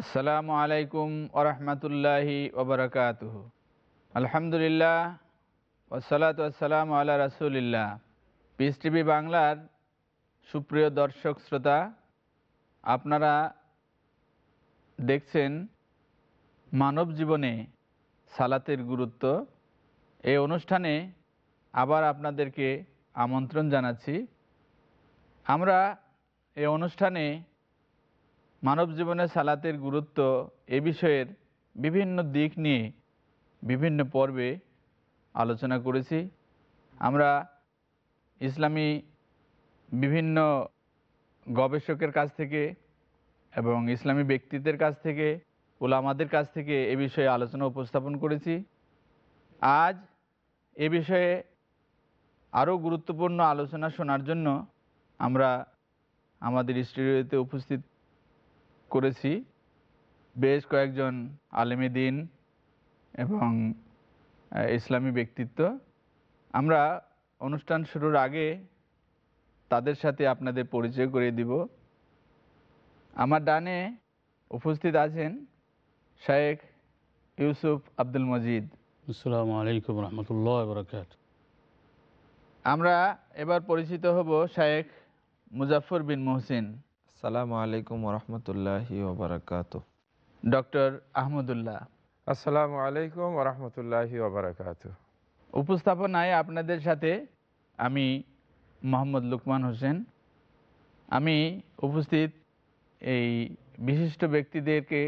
আসসালামু আলাইকুম ওরহমতুল্লাহি ওবরকাত আলহামদুলিল্লাহ ওসালাত আসসালাম আল্লাহ রাসুলিল্লাহ। পিস টিভি বাংলার সুপ্রিয় দর্শক, শ্রোতা, আপনারা দেখছেন মানব জীবনে সালাতের গুরুত্ব। এই অনুষ্ঠানে আবার আপনাদেরকে আমন্ত্রণ জানাচ্ছি। আমরা এই অনুষ্ঠানে মানব জীবনে সালাতের গুরুত্ব এ বিষয়ের বিভিন্ন দিক নিয়ে বিভিন্ন পর্বে আলোচনা করেছি। আমরা ইসলামী বিভিন্ন গবেষকের কাছ থেকে এবং ইসলামী ব্যক্তিত্বের কাছ থেকে ওলামাদের কাছ থেকে এ বিষয়ে আলোচনা উপস্থাপন করেছি। আজ এ বিষয়ে আরও গুরুত্বপূর্ণ আলোচনা শোনার জন্য আমরা আমাদের স্টুডিওতে উপস্থিত করেছি। বেশ কয়েকজন আলেমী দিন এবং ইসলামী ব্যক্তিত্ব। আমরা অনুষ্ঠান শুরুর আগে তাদের সাথে আপনাদের পরিচয় করে দিব। আমার ডানে উপস্থিত আছেন শায়েখ ইউসুফ আব্দুল মজিদ। আসসালামু আলাইকুম রহমতুল্লাহ বরকাত আমরা এবার পরিচিত হব শায়েখ মুজাফর বিন মোহসিন। আসসালামু আলাইকুম রহমতুল্লাহি ওবরাকাত ডক্টর আহমদুল্লাহ। আসসালামু আলাইকুম রহমতুল্লাহি ওবরাকাত উপস্থাপনায় আপনাদের সাথে আমি মোহাম্মদ লুকমান হোসেন। আমি উপস্থিত এই বিশিষ্ট ব্যক্তিদেরকে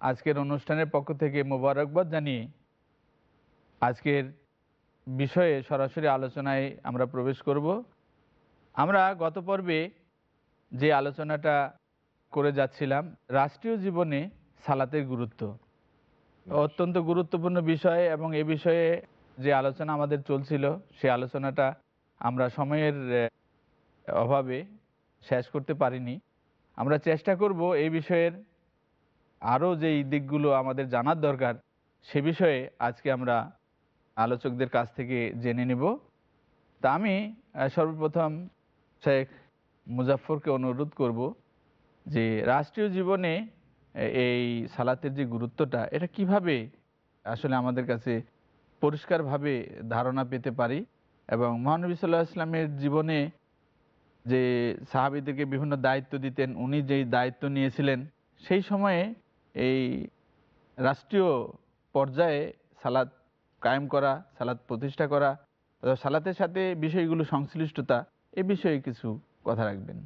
আজকের অনুষ্ঠানের পক্ষ থেকে মোবারকবাদ জানিয়ে আজকের বিষয়ে সরাসরি আলোচনায় আমরা প্রবেশ করব। আমরা গত পর্বে যে আলোচনাটা করে যাচ্ছিলাম রাষ্ট্রীয় জীবনে সালাতের গুরুত্ব। অত্যন্ত গুরুত্বপূর্ণ বিষয় এবং এ বিষয়ে যে আলোচনা আমাদের চলছিল সে আলোচনাটা আমরা সময়ের অভাবে শেষ করতে পারিনি। আমরা চেষ্টা করব এই বিষয়ের আরও যেই দিকগুলো আমাদের জানার দরকার সে বিষয়ে আজকে আমরা আলোচকদের কাছ থেকে জেনে নেব। তা আমি সর্বপ্রথম শেখ মুজাফরকে অনুরোধ করব যে রাষ্ট্রীয় জীবনে এই সালাতের যে গুরুত্বটা, এটা কীভাবে আসলে আমাদের কাছে পরিষ্কারভাবে ধারণা পেতে পারি এবং মহানবী সাল্লাহ ইসলামের জীবনে যে সাহাবিদেরকে বিভিন্ন দায়িত্ব দিতেন, উনি যেই দায়িত্ব নিয়েছিলেন, সেই সময়ে এই রাষ্ট্রীয় পর্যায়ে সালাদ কায়েম করা সালাদ প্রতিষ্ঠা করা সালাতের সাথে বিষয়গুলো সংশ্লিষ্টতা, এ বিষয়ে কিছু কথা রাখবেন।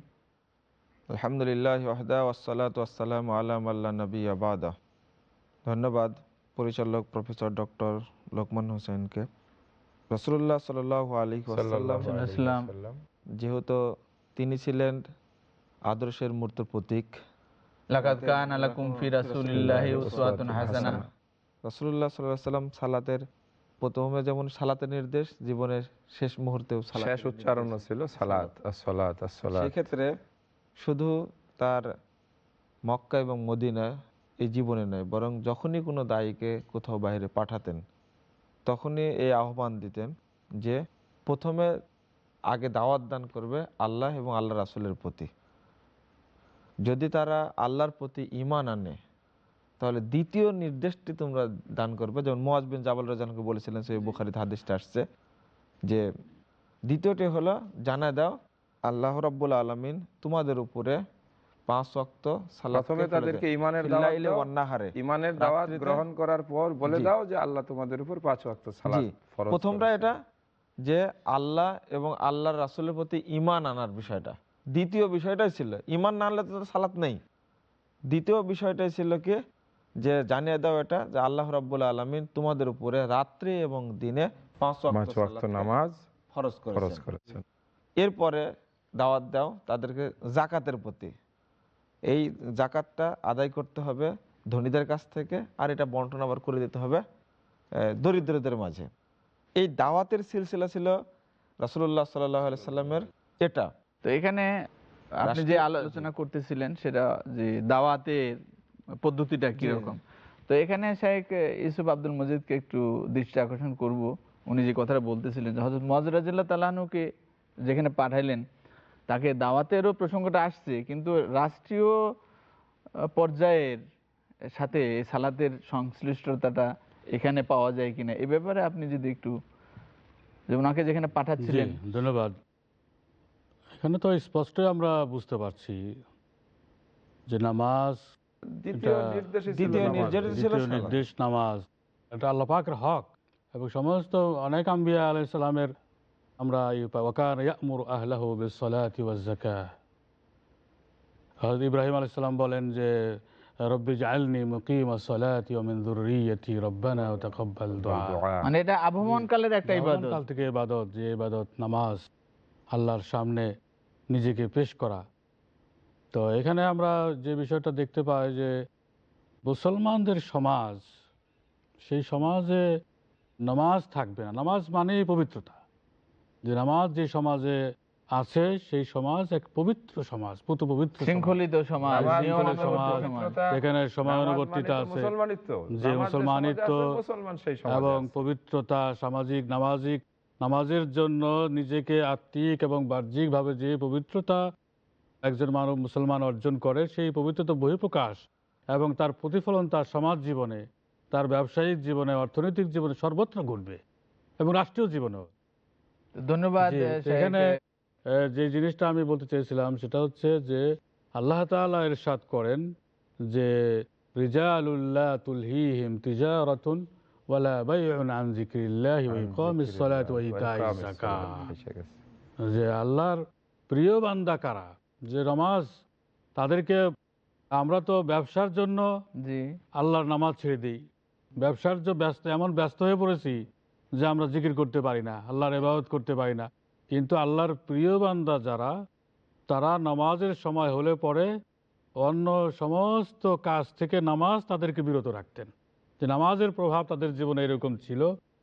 আলহামদুলিল্লাহ ওয়াহদা ওয়াসালাত ওয়াসালাম আলাম আল্লাহ নবী আবাদা ধন্যবাদ পরিচালক প্রফেসর ডক্টর লোকমান হোসেনকে। রসুল্লাহ সাল আলী আসসালাম যেহেতু তিনি ছিলেন আদর্শের মূর্ত প্রতীক রসুল্লাহ কান আলাকুম ফি রাসূলিল্লাহি উসওয়াতুন হাসানাহ রাসূলুল্লাহ সাল্লাল্লাহু আলাইহি সাল্লাম সালাতের প্রথমে যেমন সালাতের নির্দেশ জীবনের শেষ মুহূর্তেও সালাত শেষ উচ্চারণ ছিল সালাত আসসালাত আসসালাত। সেক্ষেত্রে শুধু তার মক্কা এবং মদিনা এই জীবনে নয় বরং যখনই কোনো দায়ীকে কোথাও বাইরে পাঠাতেন তখনই এই আহ্বান দিতেন যে প্রথমে আগে দাওয়াত দান করবে আল্লাহ এবং আল্লাহ রাসুলের প্রতি। যদি তারা আল্লাহর প্রতি ইমান আনে তাহলে দ্বিতীয় নির্দেশটি তোমরা দান করবে। যেমন মোয়াজ বিন জাবাল রাজানকে বলেছিলেন সেই বুখারিতে হাদিসটা আসছে যে দ্বিতীয়টি হলো জানা দাও আল্লাহ রাব্বুল আলমিন তোমাদের উপরে পাঁচ ওয়াক্ত প্রথমে তাদেরকে ইমানের দাওয়াত ইমানের দাওয়াত গ্রহণ করার পর বলে দাও যে আল্লাহ তোমাদের উপর পাঁচ ওয়াক্ত সালাত ফরজ প্রথমটা এটা যে আল্লাহ এবং আল্লাহর রাসুলের প্রতি ইমান আনার বিষয়টা। দ্বিতীয় বিষয়টাই ছিল ইমান না আনলে তো সালাত নেই। দ্বিতীয় বিষয়টাই ছিল কি যে জানিয়ে দাও এটা যে আল্লাহ রাব্বুল আলমিন তোমাদের উপরে রাত্রি এবং দিনে পাঁচ ওয়াক্ত নামাজ ফরজ করেছেন। করেছেন। এরপরে দাওয়াত দাও তাদেরকে জাকাতের প্রতি। এই জাকাতটা আদায় করতে হবে ধনীদের কাছ থেকে আর এটা বন্টন আবার করে দিতে হবে আহ, দরিদ্রদের মাঝে। এই দাওয়াতের সিলসিলা ছিল রাসুল্লাহ সাল্লাহ সাল্লামের এটা। তো এখানে আপনি যে আলোচনা করতেছিলেন সেটা যে দাওয়াতের পদ্ধতিটা কীরকম? তো এখানে শেখ ইউসুফ আব্দুল মজিদকে একটু দৃষ্টি আকর্ষণ করব। উনি যে কথাটা বলতেছিলেন যে হজরত মজরাজিল্লাহ তালানুকে যেখানে পাঠাইলেন তাকে দাওয়াতেরও প্রসঙ্গটা আসছে কিন্তু রাষ্ট্রীয় পর্যায়ের সাথে সালাতের সংশ্লিষ্টতাটা এখানে পাওয়া যায় কিনা এ ব্যাপারে আপনি যদি একটু যে ওনাকে যেখানে পাঠাচ্ছিলেন। ধন্যবাদ। এখানে তো স্পষ্টই আমরা বুঝতে পারছি যে নামাজ দ্বিতীয়। নির্দেশ ছিল নির্দেশ নামাজ। এটা আল্লাহ পাকের হক। এবং সমস্ত অনেক আম্বিয়া আলাইসালামের আমরা ই ওয়াকান ইয়ামুর আহলাহু বিসসালাতি ওয়াজ যাকাহ হযরত ইব্রাহিম আলাইহিস সালাম বলেন যে রব্বি জাআলনি মুকিম as-salati ওয়া মিন যুররিয়্যাতি রব্বানা ওয়া তাকাব্বাল দুআ। মানে এটা আবহমান কালের একটা ইবাদত। কাল থেকে ইবাদত যে ইবাদত নামাজ আল্লাহর সামনে নিজেকে পেশ করা তো এখানে আমরা যে বিষয়টা দেখতে পাই যে মুসলমানদের সমাজ সেই সমাজে নামাজ থাকবে না। নামাজ মানেই পবিত্রতা। যে নামাজ যে সমাজে আছে সেই সমাজ এক পবিত্র সমাজ পুত পবিত্র শৃঙ্খলিত সমাজ মানে সমাজ, যেখানে সময়ানুবর্তিতা আছে। যে মুসলমানিত্ব সমাজে আছে, মুসলমান সেই সমাজে এবং পবিত্রতা সামাজিক নামাজিক নামাজের জন্য নিজেকে আত্মিক এবং বাহ্যিকভাবে যে পবিত্রতা একজন মানব মুসলমান অর্জন করে সেই পবিত্রতা বহিঃপ্রকাশ এবং তার প্রতিফলন তার সমাজ জীবনে তার ব্যবসায়িক জীবনে অর্থনৈতিক জীবনে সর্বত্র ঘটবে এবং রাষ্ট্রীয় জীবনেও। ধন্যবাদ সেখানে যে জিনিসটা আমি বলতে চেয়েছিলাম সেটা হচ্ছে যে আল্লাহ তাআলা ইরশাদ করেন যে রিজালুল্লাহ তুলহিহিম তিজারাতুন ওয়ালা বাইউন আন যিকরিল্লাহি ওয়া ইকামিস সালাতি ওয়া ইতাইজ যাকাত সালাত, এসে গেছে। যে আল্লাহর প্রিয় বান্দা কারা? যে নামাজ তাদেরকে আমরা তো ব্যবসার জন্য জি। আল্লাহর নামাজ ছেড়ে দিই। ব্যবসার যে ব্যস্ত এমন ব্যস্ত হয়ে পড়েছি যে আমরা জিকির করতে পারি না আল্লাহর ইবাদত করতে পারি না। কিন্তু আল্লাহর প্রিয় বান্দা যারা তারা নামাজের সময় হলে পরে অন্য সমস্ত কাজ থেকে নামাজ তাদেরকে বিরত রাখতেন। যে নামাজের প্রভাব তাদের জীবনে এরকম ছিল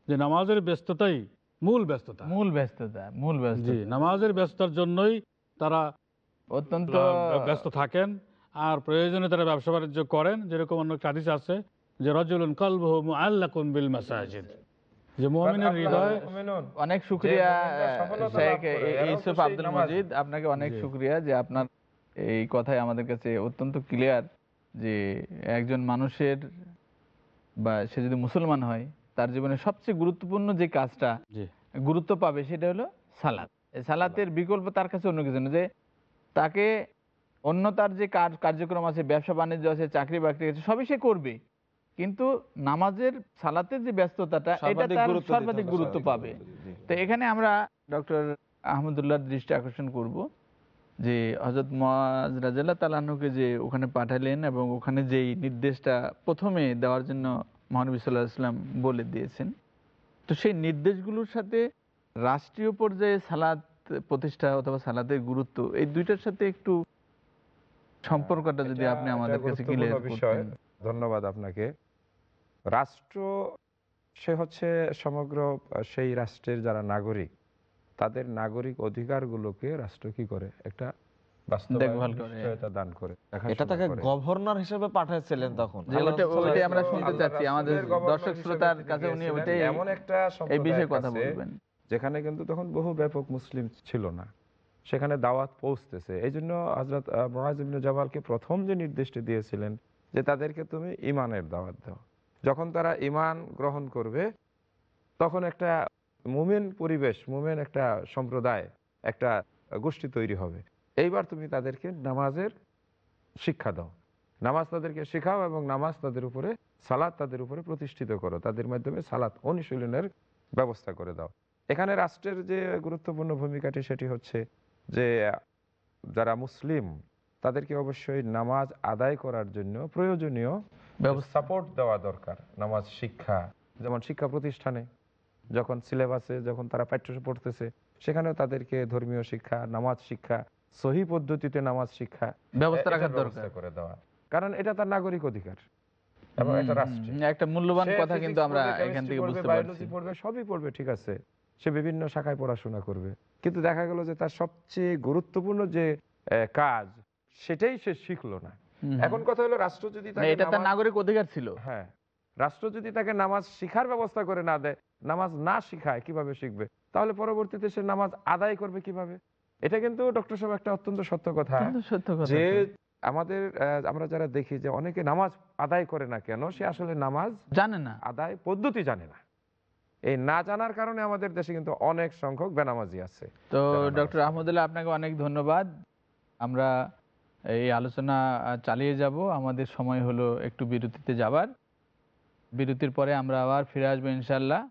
যে নামাজের ব্যস্ততাই মূল ব্যস্ততা। মূল ব্যস্ততা মূল ব্যস্ত নামাজের ব্যস্ততার জন্যই তারা অত্যন্ত ব্যস্ত থাকেন আর প্রয়োজনে তারা ব্যবসা বাণিজ্য করেন যেরকম অন্য হাদিস আছে যে রজুলুন কলবহু মুআল্লাকুন বিল মাসাজিদ। যে মুমিনের হৃদয় অনেক শুক্রিয়া শেখ ইউসুফ আব্দুল মজিদ আপনাকে অনেক। যে আপনার এই কথাই আমাদের কাছে অত্যন্ত ক্লিয়ার যে একজন মানুষের বা সে যদি মুসলমান হয় তার জীবনে সবচেয়ে গুরুত্বপূর্ণ যে কাজটা গুরুত্ব পাবে সেটা হলো সালাত। সালাতের বিকল্প তার কাছে অন্য কিছু না যে তাকে অন্য তার যে কাজ কার্যক্রম আছে ব্যবসা বাণিজ্য আছে চাকরি বাকরি আছে সবই সে করবে। কিন্তু নামাজের সালাতের যে ব্যস্ততাটা এটা তার সর্বাধিক গুরুত্ব পাবে। তো এখানে আমরা ডক্টর আহমদুল্লাহর দৃষ্টি আকর্ষণ করব যে হজরত মহাজরাজাল্লাহ তালাহুকে যে ওখানে পাঠালেন এবং ওখানে যেই নির্দেশটা প্রথমে দেওয়ার জন্য মহানবী সাল্লাহ ইসলাম বলে দিয়েছেন তো সেই নির্দেশগুলোর সাথে রাষ্ট্রীয় পর্যায়ে সালাদ প্রতিষ্ঠা অথবা সালাদের গুরুত্ব এই দুইটার সাথে একটু সম্পর্কটা যদি আপনি আমাদের কাছে ক্লিয়ার বিষয়। ধন্যবাদ আপনাকে। রাষ্ট্র সে হচ্ছে সমগ্র সেই রাষ্ট্রের যারা নাগরিক তাদের নাগরিক অধিকারগুলোকে রাষ্ট্র কি করে? একটা দেখভাল করে। দান করে এটা তাকে গভর্নর হিসেবে পাঠাচ্ছিলেন তখন। যে আল্লাহ ওটা- রাসূল ওইটাই আমরা শুনতে চাচ্ছি আমাদের দর্শক শ্রোতার কাছে উনি এমন একটা এই বিষয়ে কথা বলবেন। যেখানে কিন্তু তখন বহু ব্যাপক মুসলিম ছিল না। সেখানে দাওয়াত পৌঁছতেছে। এই জন্য হজরত মহাজিবিন জাবালকে প্রথম যে নির্দেশটি দিয়েছিলেন যে তাদেরকে তুমি ইমানের দাওয়াত দাও। যখন তারা ইমান গ্রহণ করবে, তখন একটা মুমেন পরিবেশ, মুমেন একটা সম্প্রদায়, একটা গোষ্ঠী তৈরি হবে। এইবার তুমি তাদেরকে নামাজের শিক্ষা দাও। নামাজ তাদেরকে শেখাও এবং নামাজ তাদের উপরে, সালাত তাদের উপরে প্রতিষ্ঠিত করো। তাদের মাধ্যমে সালাত অনুশীলনের ব্যবস্থা করে দাও। এখানে রাষ্ট্রের যে গুরুত্বপূর্ণ ভূমিকাটি সেটি হচ্ছে যে যারা মুসলিম তাদেরকে অবশ্যই নামাজ আদায় করার জন্য প্রয়োজনীয় সাপোর্ট দেওয়া দরকার নামাজ শিক্ষা যেমন শিক্ষা প্রতিষ্ঠানে। যখন সিলেবাসে যখন তারা পাঠ্য পড়তেছে সেখানেও তাদেরকে ধর্মীয় শিক্ষা নামাজ শিক্ষা সহি পদ্ধতিতে নামাজ শিক্ষা ব্যবস্থা রাখার দরকার। করে দেওয়া। কারণ এটা তার নাগরিক অধিকার এবং এটা হুম, একটা মূল্যবান কথা কিন্তু আমরা এখান থেকে বুঝতে পারছি। পড়বে সবই পড়বে ঠিক আছে। সে বিভিন্ন শাখায় পড়াশোনা করবে। কিন্তু দেখা গেল যে তার সবচেয়ে গুরুত্বপূর্ণ যে কাজ সেটাই সে শিখলো না। এখন কথা হলো রাষ্ট্র যদি এটা তার নাগরিক অধিকার ছিল। হ্যাঁ রাষ্ট্র যদি তাকে নামাজ শিখার ব্যবস্থা করে না দেয় নামাজ না শিখায় কীভাবে শিখবে? তাহলে পরবর্তীতে সে নামাজ আদায় করবে কীভাবে? এটা কিন্তু ডক্টর সাহেব একটা অত্যন্ত সত্য কথা। সত্য কথা যে আমাদের আমরা যারা দেখি যে অনেকে নামাজ আদায় করে না কেন সে আসলে নামাজ জানে না। আদায় পদ্ধতি জানে না। এই না জানার কারণে আমাদের দেশে কিন্তু অনেক সংখ্যক বেনামাজি আছে। তো ডক্টর আহমদুল্লাহ আপনাকে অনেক ধন্যবাদ। আমরা এই আলোচনা চালিয়ে যাব। আমাদের সময় হলো একটু বিরতিতে যাবার। বিরতির পরে আমরা আবার ফিরে আসব ইনশাল্লাহ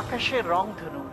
আকাশের রংধনু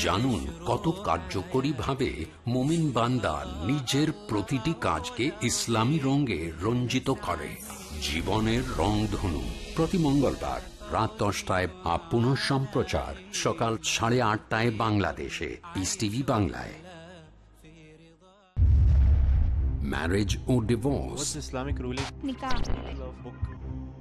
জানুন কত কার্যকরী ভাবে মোমিন বান্দা নিজের প্রতিটি কাজকে ইসলামী রঙে রঞ্জিত করে। জীবনের রংধনু প্রতি মঙ্গলবার রাত দশটায় আপন সম্প্রচার সকাল সাড়ে আটটায় বাংলাদেশে। ইস টিভি বাংলায়। Marriage O divorce Islamic ruling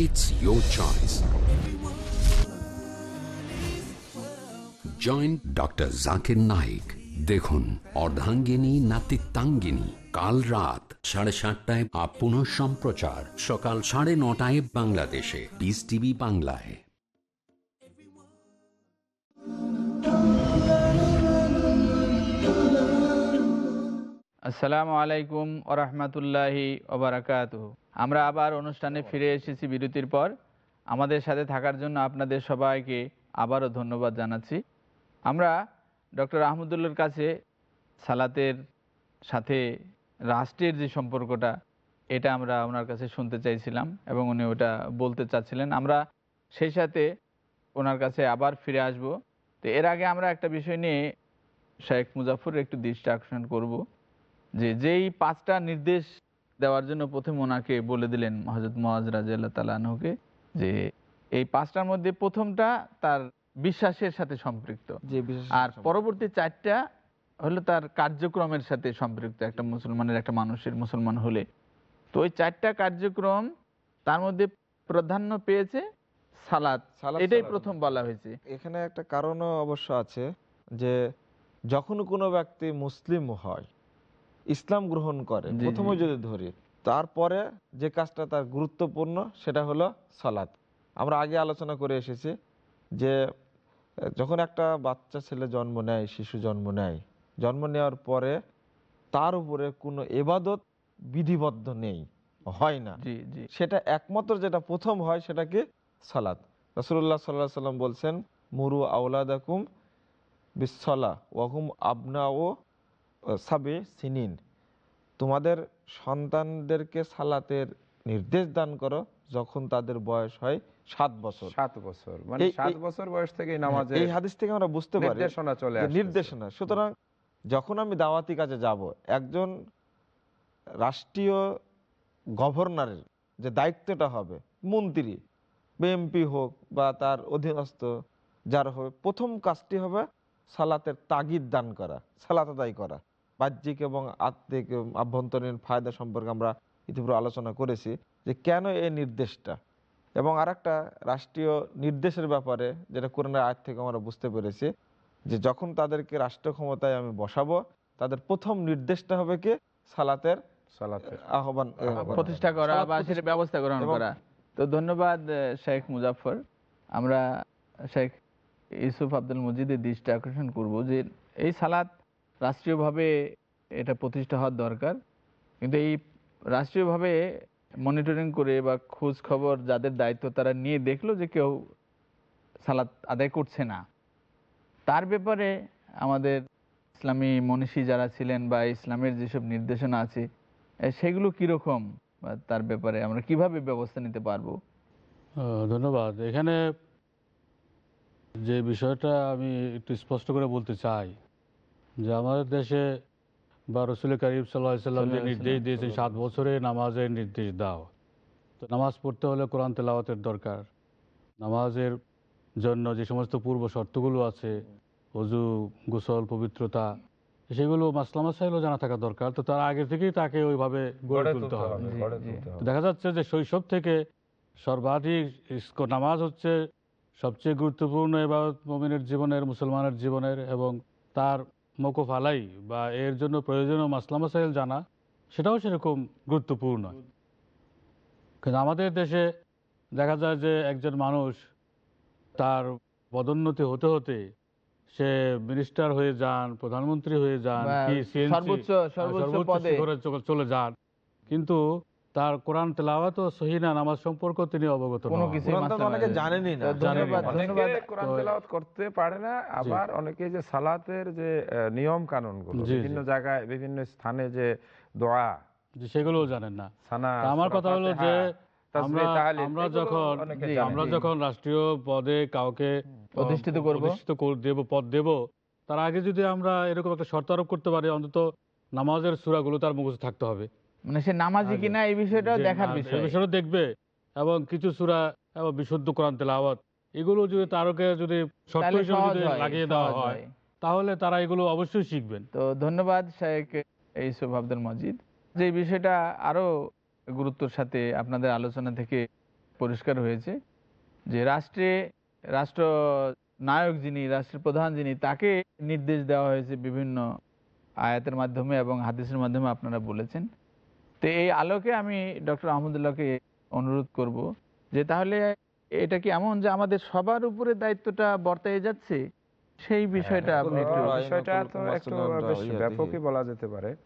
It's your choice. Joint doctor Zakir Naik দেখুন অর্ধাঙ্গিনী নাতিত্বাঙ্গিনী কাল রাত সাড়ে সাতটায় আপ পুনঃ সম্প্রচার। সকাল সাড়ে নটায় বাংলাদেশে। পিস টিভি বাংলায়। আসসালামু আলাইকুম ওরহমতুল্লাহি ওবরাকাত আমরা আবার অনুষ্ঠানে ফিরে এসেছি বিরতির পর। আমাদের সাথে থাকার জন্য আপনাদের সবাইকে আবারও ধন্যবাদ জানাচ্ছি। আমরা ডক্টর আহমদুল্লার কাছে সালাতের সাথে রাষ্ট্রের যে সম্পর্কটা, এটা আমরা ওনার কাছে শুনতে চাইছিলাম এবং উনি ওটা বলতে চাচ্ছিলেন। আমরা সেই সাথে ওনার কাছে আবার ফিরে আসব। তো এর আগে আমরা একটা বিষয় নিয়ে শেখ মুজাফর একটু দৃষ্টি আকর্ষণ করব যে যেই পাঁচটা নির্দেশ দেওয়ার জন্য প্রথম ওনাকে বলে দিলেন হজরত মহাজ রাজিয়াল্লাহ তালাহকে যে এই পাঁচটার মধ্যে প্রথমটা তার বিশ্বাসের সাথে সম্পৃক্ত। আর পরবর্তী চারটা হলো তার কার্যক্রমের সাথে সম্পৃক্ত একটা মুসলমানের একটা মানুষের মুসলমান হলে। তো ওই চারটা কার্যক্রম তার মধ্যে প্রাধান্য পেয়েছে সালাদ এটাই প্রথম বলা হয়েছে। এখানে একটা কারণও অবশ্য আছে যে যখন কোনো ব্যক্তি মুসলিম হয় ইসলাম গ্রহণ করে। প্রথমে যদি ধরি তারপরে যে কাজটা তার গুরুত্বপূর্ণ সেটা হলো সালাত। আমরা আগে আলোচনা করে এসেছি যে যখন একটা বাচ্চা ছেলে জন্ম নেয় শিশু জন্ম নেয় জন্ম নেওয়ার পরে তার উপরে কোনো এবাদত বিধিবদ্ধ নেই হয় না। জি জি। সেটা একমাত্র যেটা প্রথম হয় সেটা কি? সালাত। রসুল্লাহ সাল্লাহ সাল্লাম বলছেন মুরু আউলাদাকুম বিসলা ওয়াহুম আবনা ও সাবে সিনিন তোমাদের সন্তানদেরকে সালাতের নির্দেশ দান করো যখন তাদের বয়স হয় সাত বছর। সাত বছর মানে সাত বছর বয়স থেকে নামাজে এই হাদিস থেকে আমরা বুঝতে পারি নির্দেশনা চলে আসতেছে। নির্দেশনা। সুতরাং যখন আমি দাওয়াতি কাজে যাব একজন রাষ্ট্রীয় গভর্নরের যে দায়িত্বটা হবে মন্ত্রী বিএমপি হোক বা তার অধীনস্থ যার হবে প্রথম কাজটি হবে সালাতের তাগিদ দান করা সালাত আদায় করা। বাহ্যিক এবং আত্মিক আভ্যন্তরীণ ফায়দা সম্পর্কে আমরা ইতিপূর্বে আলোচনা করেছি যে কেন এই নির্দেশটা? এবং আরেকটা রাষ্ট্রীয় নির্দেশের ব্যাপারে যেটা কোরআনের আয়াত থেকে আমরা বুঝতে পেরেছি যে যখন তাদেরকে রাষ্ট্র ক্ষমতায় আমি বসাবো তাদের প্রথম নির্দেশটা হবে কি? সালাতের সালাতের আহ্বান আহ্বান। প্রতিষ্ঠা করা বা সেটা ব্যবস্থা গ্রহণ করা। তো ধন্যবাদ শেখ মুজাফর আমরা শেখ ইউসুফ আব্দুল মজিদের দৃষ্টি আকর্ষণ করব যে এই সালাত রাষ্ট্রীয়ভাবে এটা প্রতিষ্ঠা হওয়ার দরকার। কিন্তু এই রাষ্ট্রীয়ভাবে মনিটরিং করে বা খোঁজ খবর যাদের দায়িত্ব তারা নিয়ে দেখল যে কেউ সালাত আদায় করছে না। তার ব্যাপারে আমাদের ইসলামী মনীষী যারা ছিলেন বা ইসলামের যেসব নির্দেশনা আছে সেগুলো কীরকম তার ব্যাপারে আমরা কীভাবে ব্যবস্থা নিতে পারব? ধন্যবাদ। এখানে যে বিষয়টা আমি একটু স্পষ্ট করে বলতে চাই যে আমাদের দেশে বা রসুল করিম সাল্লাহ সাল্লাম যে নির্দেশ দিয়েছেন সাত বছরে নামাজের নির্দেশ দাও। তো নামাজ পড়তে হলে কোরআন তেলাওয়াতের দরকার। নামাজের জন্য যে সমস্ত পূর্ব শর্তগুলো আছে অজু গোসল পবিত্রতা সেগুলো মাসলা মাসাইলও জানা থাকা দরকার। তো তার আগে থেকেই তাকে ওইভাবে গড়ে তুলতে হবে। দেখা যাচ্ছে যে শৈশব থেকে সর্বাধিক ইস্ক- নামাজ হচ্ছে সবচেয়ে গুরুত্বপূর্ণ এবার মমিনের জীবনের মুসলমানের জীবনের এবং তার মকুফ আলাই বা এর জন্য প্রয়োজনীয় মাসলা মাসাইল জানা সেটাও সেরকম গুরুত্বপূর্ণ। কিন্তু আমাদের দেশে দেখা যায় যে একজন মানুষ তার পদোন্নতি হতে হতে সে মিনিস্টার হয়ে যান প্রধানমন্ত্রী হয়ে যান চ- চলে যান। কিন্তু তার কোরআন তেলাওয়াত ও সহিনা নামাজ সম্পর্ক তিনি অবগত কোনো কিছু অনেকে জানেনই না। ধন্যবাদ ধন্যবাদ। অনেকে কোরআন তেলাওয়াত করতে পারে না আবার অনেকে যে সালাতের যে নিয়ম কানুন। বিভিন্ন জায়গায় বিভিন্ন স্থানে যে দোয়া যে সেগুলোও জানেন না। আমার কথা হলো যে আমরা যখন আমরা যখন রাষ্ট্রীয় পদে কাউকে প্রতিষ্ঠিত করব। প্রতিষ্ঠিত দেব পদ দেব তার আগে যদি আমরা এরকম একটা শর্ত আরোপ করতে পারি অন্তত নামাজের সুরাগুলো তার মুখস্থ থাকতে হবে। মানে সে নামাজি কিনা এই বিষয়টাও দেখার বিষয়। বিষয়টা দেখবে এবং কিছু সুরা এবং বিশুদ্ধ কোরআন তেলাওয়াত এগুলো যদি তারকে যদি শর্ত হিসেবে লাগিয়ে দেওয়া হয় তাহলে তারা এগুলো অবশ্যই শিখবেন। তো ধন্যবাদ শেখ ইউসুফ আব্দুল মজিদ। যে বিষয়টা আরও গুরুত্বর সাথে আপনাদের আলোচনা থেকে পরিষ্কার হয়েছে যে রাষ্ট্রে রাষ্ট্র নায়ক যিনি রাষ্ট্রের প্রধান যিনি তাকে নির্দেশ দেওয়া হয়েছে বিভিন্ন আয়াতের মাধ্যমে এবং হাদিসের মাধ্যমে আপনারা বলেছেন। তো এই আলোকে আমি ডক্টর আহমদুল্লাহকে অনুরোধ করব যে তাহলে এটা কি এমন যে আমাদের সবার উপরে দায়িত্বটা বর্তায় যাচ্ছে? সেই বিষয়টা আপনি একটু হ্যাঁ, বিষয়টা তো একটু বেশ ব্যাপকই বলা যেতে পারে।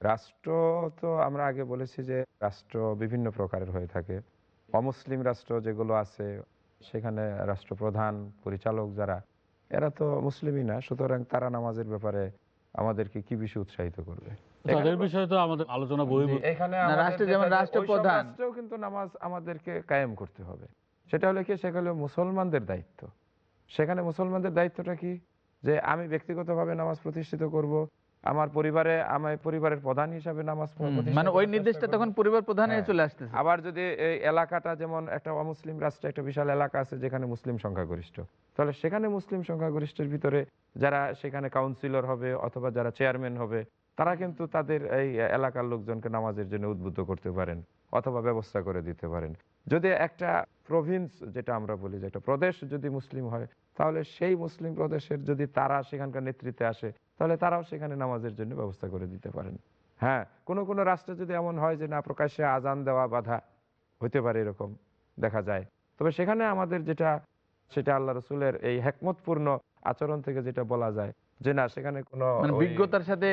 রাষ্ট্র তো আমরা আগে বলেছি যে রাষ্ট্র বিভিন্ন প্রকারের হয়ে থাকে। অমুসলিম রাষ্ট্র যেগুলো আছে সেখানে রাষ্ট্রপ্রধান পরিচালক যারা এরা তো মুসলিমই না। সুতরাং তারা নামাজের ব্যাপারে আমাদেরকে কি বেশি উৎসাহিত করবে? তাদের বিষয়ে তো আমাদের আলোচনা বহির্ভূত এখানে না, রাষ্ট্রে যেমন রাষ্ট্রপ্রধান। রাষ্ট্রেও কিন্তু নামাজ আমাদেরকে কায়েম করতে হবে। সেটা হলো কি সেখানে মুসলমানদের দায়িত্ব। সেখানে মুসলমানদের দায়িত্বটা কি? যে আমি ব্যক্তিগতভাবে নামাজ প্রতিষ্ঠিত করব আমার পরিবারে আমার পরিবারের প্রধান হিসাবে নামাজ মানে ওই নির্দেশটা তখন পরিবার প্রধানে হ্যাঁ। চলে আসতেছে। আবার যদি এই এলাকাটা যেমন একটা অমুসলিম রাষ্ট্রে একটা বিশাল এলাকা আছে যেখানে মুসলিম সংখ্যাগরিষ্ঠ। তাহলে সেখানে মুসলিম সংখ্যাগরিষ্ঠের ভিতরে যারা সেখানে কাউন্সিলর হবে অথবা যারা চেয়ারম্যান হবে তারা কিন্তু তাদের এই এলাকার লোকজনকে নামাজের জন্য উদ্বুদ্ধ করতে পারেন অথবা ব্যবস্থা করে দিতে পারেন। যদি একটা প্রভিন্স যেটা আমরা বলি যে একটা প্রদেশ যদি মুসলিম হয় তাহলে সেই মুসলিম প্রদেশের যদি তারা সেখানকার নেতৃত্বে আসে তাহলে তারাও সেখানে নামাজের জন্য ব্যবস্থা করে দিতে পারেন। হ্যাঁ কোনো কোনো রাষ্ট্রে যদি এমন হয় যে না প্রকাশ্যে আজান দেওয়া বাধা হতে পারে এরকম দেখা যায়। তবে সেখানে আমাদের যেটা সেটা আল্লাহ রসুলের এই হেকমতপূর্ণ আচরণ থেকে যেটা বলা যায় যে না সেখানে কোনো মানে বিজ্ঞতার সাথে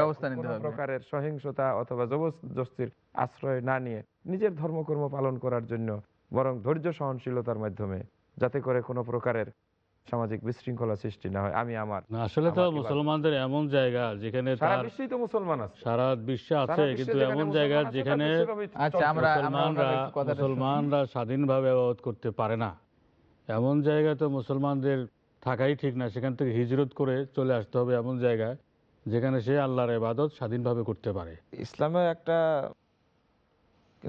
ব্যবস্থা নিতে কোনো হবে। প্রকারের সহিংসতা অথবা জবরদস্তির আশ্রয় না নিয়ে নিজের ধর্মকর্ম পালন করার জন্য বরং ধৈর্য সহনশীলতার মাধ্যমে যাতে করে কোনো প্রকারের সামাজিক বিশৃঙ্খলা সৃষ্টি না হয়। আমি আমার আসলে তো মুসলমানদের এমন জায়গা যেখানে সারা তো মুসলমান আছে। সারা বিশ্বে আছে কিন্তু এমন জায়গা যেখানে আচ্ছা চলছে। আমরা আমরা মুসলমানরা স্বাধীনভাবে আবাদ করতে পারে না। এমন জায়গায় তো মুসলমানদের থাকাই ঠিক না সেখান থেকে হিজরত করে চলে আসতে হবে এমন জায়গায়। যেখানে সে আল্লাহর ইবাদত স্বাধীনভাবে করতে পারে। ইসলামের একটা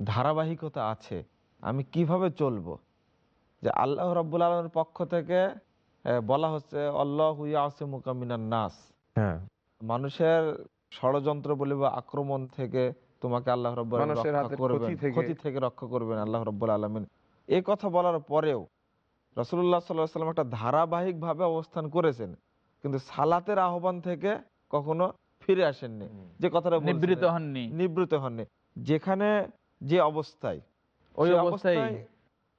ধারাবাহিকতা আছে। আমি কীভাবে চলবো? যে আল্লাহ রব্বুল আলমের পক্ষ থেকে বলা হচ্ছে আল্লাহ হুইয়া মুকামিনার নাস। হ্যাঁ। মানুষের ষড়যন্ত্র বলে বা আক্রমণ থেকে তোমাকে আল্লাহ রব্বুল রক্ষা করবেন। ক্ষতি থেকে- রক্ষা করবেন আল্লাহ রব্বুল আলমিন। এই কথা বলার পরেও রসুল্লাহ সাল্লাহ সাল্লাম একটা ধারাবাহিক ভাবে অবস্থান করেছেন। কিন্তু সালাতের আহ্বান থেকে কখনো ফিরে আসেননি। যে কথাটা নিবৃত হননি। নিবৃত হননি। যেখানে যে অবস্থায় ওই অবস্থায়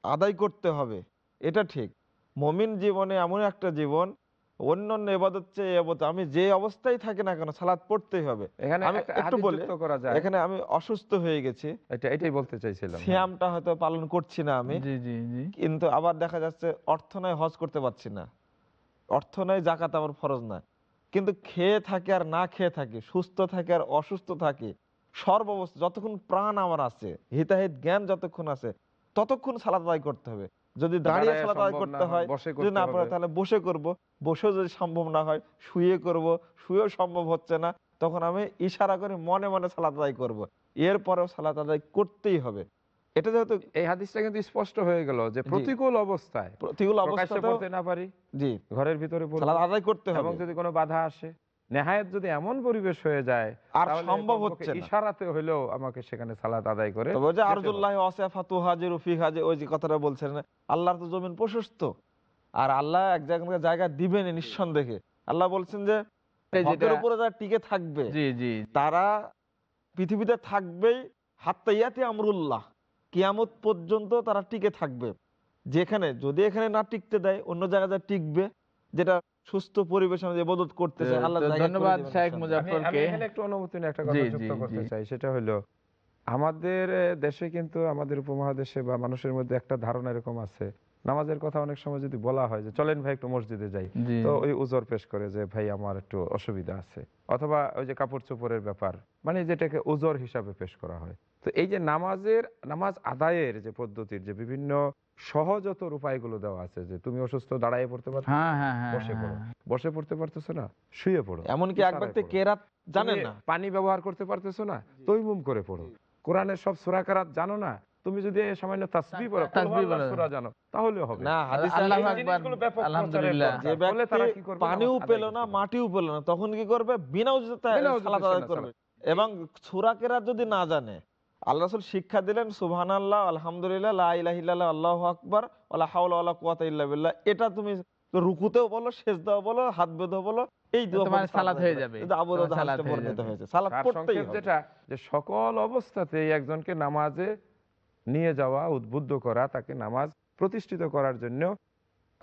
আদায় করতে হবে এটা ঠিক। মমিন জীবনে এমন একটা জীবন অন্য অন্য এবাদত চেয়ে আমি যে অবস্থায় থাকি না কেন সালাদ পড়তেই হবে। এখানে আমি একটা একটু হাদিস বলি যুক্ত করা যায়। এখানে আমি অসুস্থ হয়ে গেছি। এটা এটাই বলতে চাইছিলাম হ্যাঁ। সিয়ামটা হয়তো পালন করছি না আমি জি জি জি। কিন্তু আবার দেখা যাচ্ছে অর্থ নয় হজ করতে পারছি না। অর্থ নয় জাকাত আমার ফরজ না কিন্তু খেয়ে থাকে আর না খেয়ে থাকি সুস্থ থাকে আর অসুস্থ থাকি সর্বাবস্থা যতক্ষণ প্রাণ আমার আছে হিতাহিত জ্ঞান যতক্ষণ আছে ততক্ষণ সালাদ আদায় করতে হবে। যদি দাঁড়িয়ে সালাদ আদায় করতে হয় যদি না পারে তাহলে বসে করব বসেও যদি সম্ভব না হয় শুয়ে করব শুয়েও সম্ভব হচ্ছে না তখন আমি ইশারা করে মনে মনে সালাদ আদায় করব। এরপরেও সালাদ আদায় করতেই হবে। এটা যেহেতু এই হাদিসটা কিন্তু স্পষ্ট হয়ে গেল যে প্রতিকূল অবস্থায় প্রতিকূল অবস্থাতেও পড়তে না পারি জি ঘরের ভিতরে। সালাদ আদায় করতে হবে এবং যদি কোনো বাধা আসে নেহায়েত যদি এমন পরিবেশ হয়ে যায় আর সম্ভব হচ্ছে না। ইশারাতে হলেও আমাকে সেখানে সালাত আদায় করে তবে যে। আরজুল্লাহ ওয়াসিফাতু হাজির ফি হাজি ওই যে কথাটা বলছেন আল্লাহর তো জমিন প্রশস্ত আর আল্লাহ এক জায়গা জায়গা দিবেন নিঃসন্দেহে আল্লাহ বলছেন যে হকের উপরে যারা টিকে থাকবে জি জি তারা পৃথিবীতে থাকবেই হাত্তাইয়াতি আমরুল্লাহ কিয়ামত পর্যন্ত তারা টিকে থাকবে। যেখানে যদি এখানে না টিকতে দেয় অন্য জায়গায় যা টিকবে যেটা সুস্থ পরিবেশ আমাদের ইবাদত করতেছে আল্লাহ ধন্যবাদ শাহেখ ইনশাআল্লাহ। আমি- আমি এখানে একটু অনুমতি নিয়ে একটা কথা যুক্ত করতে চাই সেটা হলো আমাদের দেশে কিন্তু আমাদের উপমহাদেশে বা মানুষের মধ্যে একটা ধারণা এরকম আছে। নামাজের কথা অনেক সময় যদি বলা হয় যে চলেন ভাই একটু মসজিদে যাই। তো ওই উজর পেশ করে যে ভাই আমার একটু অসুবিধা আছে। অথবা ওই যে কাপড় চোপড়ের ব্যাপার মানে যেটাকে উজর হিসাবে পেশ করা হয়। তো এই যে নামাজের নামাজ আদায়ের যে পদ্ধতির যে বিভিন্ন সহজতর উপায়গুলো দেওয়া আছে যে তুমি অসুস্থ দাঁড়ায় পড়তে পারছ হ্যাঁ হ্যাঁ হ্যাঁ বসে পড়ো। বসে পড়তে পারতেছো না শুয়ে পড়ো। এমনকি এক ব্যক্তি কেরাত জানেন তুমি না। পানি ব্যবহার করতে পারতেছো না তৈমুম করে পড়ো। কোরআনের সব সূরা কারাত জানো না? তুমি যদি সামান্য তাসবিহ পড়ো তাসবিহ তাসবিহ পড়ো। সূরা জানো তাহলে হবে। না হাদিসে আল্লাহু আকবার, আলহামদুলিল্লাহ। যে ব্যক্তি পানিও পেল না মাটিও পেল না তখন কি করবে? বিনা উজুতে বিনা সালাত আদায় করবে। এবং সুরাকেরা যদি না জানে আল্লাহ রাসূল শিক্ষা দিলেন সুবহানাল্লাহ আলহামদুলিল্লাহ লা ইলাহা ইল্লাল্লাহ আল্লাহু আকবার ওয়ালা হাওলা ইল্লা বিল্লাহ। এটা তুমি রুকুতেও বলো সেজদাও বলো হাত বেঁধেও বলো এই হয়ে যাবে। হয়েছে পড়তেই যেটা যে সকল অবস্থাতেই একজনকে নামাজে নিয়ে যাওয়া উদ্বুদ্ধ করা তাকে নামাজ প্রতিষ্ঠিত করার জন্য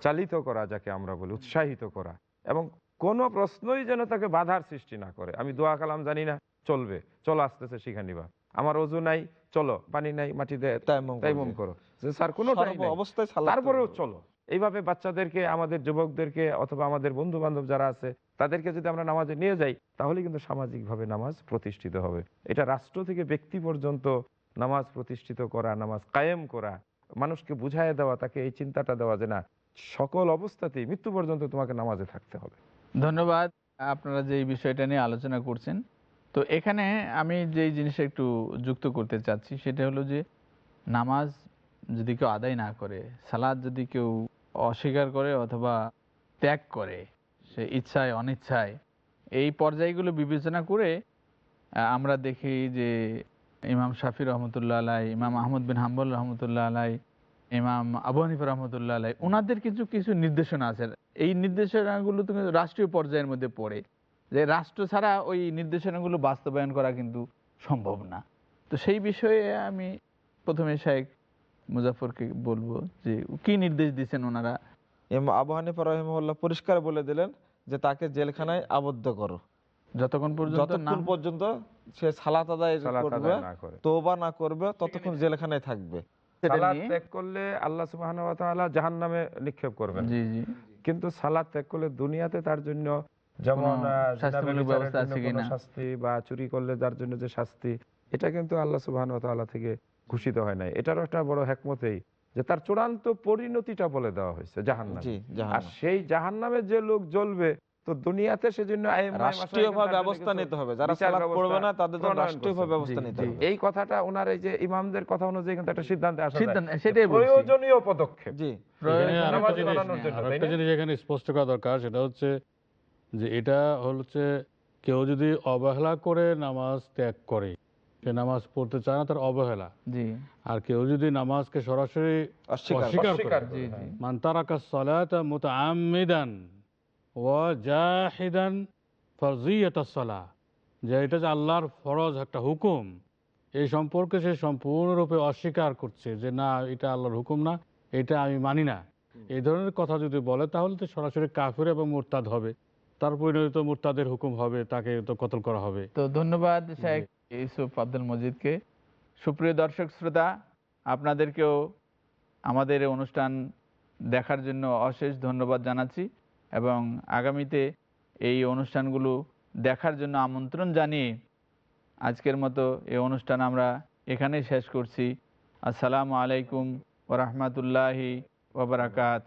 চালিত করা যাকে আমরা বলি উৎসাহিত করা। এবং কোনো প্রশ্নই যেন তাকে বাধার সৃষ্টি না করে। আমি দোয়া কালাম জানি না চলবে চলো আসতেছে শিখা নিবা। আমার অজু নাই চলো পানি নাই মাটি তাইমুম। করো যে স্যার কোনো অবস্থায় তারপরেও চলো। এইভাবে বাচ্চাদেরকে আমাদের যুবকদেরকে অথবা আমাদের বন্ধু বান্ধব যারা আছে তাদেরকে যদি আমরা নামাজে নিয়ে যাই তাহলে কিন্তু সামাজিকভাবে নামাজ প্রতিষ্ঠিত হবে। এটা রাষ্ট্র থেকে ব্যক্তি পর্যন্ত নামাজ প্রতিষ্ঠিত করা নামাজ কায়েম করা মানুষকে বুঝাইয়ে দেওয়া তাকে এই চিন্তাটা দেওয়া যে না সকল অবস্থাতেই মৃত্যু পর্যন্ত তোমাকে নামাজে থাকতে হবে। ধন্যবাদ। আপনারা যে এই বিষয়টা নিয়ে আলোচনা করছেন তো এখানে আমি যেই জিনিসটা একটু যুক্ত করতে চাচ্ছি, সেটা হলো যে নামাজ যদি কেউ আদায় না করে, সালাদ যদি কেউ অস্বীকার করে অথবা ত্যাগ করে, সে ইচ্ছায়, অনিচ্ছায়, এই পর্যায়গুলো বিবেচনা করে আমরা দেখি যে ইমাম শাফি রহমতুল্লাহ আলাই, ইমাম আহমদ বিন হাম্বল রহমতুল্লাহ আলাই, ইমাম আবু হানিফা রহমতুল্লাহ আলাই ওনাদের কিছু কিছু নির্দেশনা আছে। এই নির্দেশনাগুলো তো কিন্তু রাষ্ট্রীয় পর্যায়ের মধ্যে পড়ে। যে রাষ্ট্র ছাড়া ওই নির্দেশনাগুলো বাস্তবায়ন করা কিন্তু সম্ভব না। তো সেই বিষয়ে আমি প্রথমে শেখ মুজাফরকে বলব যে কি নির্দেশ দিচ্ছেন ওনারা? ইমাম আবু হানিফা পরিষ্কার বলে দিলেন যে তাকে জেলখানায় আবদ্ধ করো। যতক্ষণ পর্যন্ত যতক্ষণ পর্যন্ত সে সালাত আদায় সালাত করবে তোবা না করবে ততক্ষণ জেলখানায় থাকবে। নিয়ে- ত্যাগ করলে আল্লাহ সুবাহ জাহান নামে নিক্ষেপ করবেন। জি জি। কিন্তু সালাদ ত্যাগ করলে দুনিয়াতে তার জন্য যেমন? শাস্তি বা চুরি করলে যার জন্য যে শাস্তি এটা কিন্তু আল্লাহ সুবাহ থেকে ঘোষিত হয় নাই। এটারও একটা বড় হেকমতেই যে তার চূড়ান্ত পরিণতিটা বলে দেওয়া হয়েছে জাহান জি আর সেই জাহান নামে যে লোক জ্বলবে তো দুনিয়াতে সেজন্য রাষ্ট্রীয়ভাবে ব্যবস্থা নিতে হবে। যারা সালাত পড়বে না তাদের জন্য রাষ্ট্রীয়ভাবে ব্যবস্থা নিতে হবে। এই কথাটা ওনার এই যে ইমামদের কথা অনুযায়ী কিন্তু একটা সিদ্ধান্তে আসা সিদ্ধান্ত সেটাই প্রয়োজনীয় পদক্ষেপ। জি। না? জিনিস এখানে স্পষ্ট করা দরকার সেটা হচ্ছে যে এটা হচ্ছে কেউ যদি অবহেলা করে নামাজ ত্যাগ করে সে নামাজ পড়তে চায় না তার অবহেলা। আর কেউ যদি নামাজকে সরাসরি অস্বীকার করে। মান তারাকা সালাতা মুতাআম্মিদান ওয়া জাহিদান ফরজিয়াতাস সালাহ যে এটা যে আল্লাহর ফরজ একটা হুকুম এই সম্পর্কে সে সম্পূর্ণরূপে অস্বীকার করছে যে না এটা আল্লাহর হুকুম না এটা আমি মানি না। এই ধরনের কথা যদি বলে তাহলে তো সরাসরি কাফির এবং মুরতাদ হবে। তার পরিণত মুরতাদের হুকুম হবে, তাকে তো কতল করা হবে। তো ধন্যবাদ শেখ ইউসুফ আব্দুল মজিদকে। সুপ্রিয় দর্শক, শ্রোতা, আপনাদেরকেও আমাদের অনুষ্ঠান দেখার জন্য অশেষ ধন্যবাদ জানাচ্ছি এবং আগামীতে এই অনুষ্ঠানগুলো দেখার জন্য আমন্ত্রণ জানিয়ে আজকের মতো এই অনুষ্ঠান আমরা এখানেই শেষ করছি। আসসালামু আলাইকুম ওরহমতুল্লাহি ওবরাকাত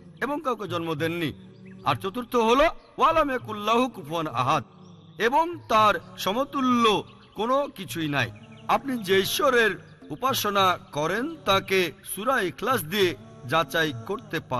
এবং কাউকে জন্ম দেননি। আর চতুর্থ হল, ওয়ালাম কুফন আহাদ। এবং তার সমতুল্য কোনো কিছুই নাই। আপনি যে ঈশ্বরের উপাসনা করেন, তাকে সুরা ইখলাস দিয়ে যাচাই করতে পারেন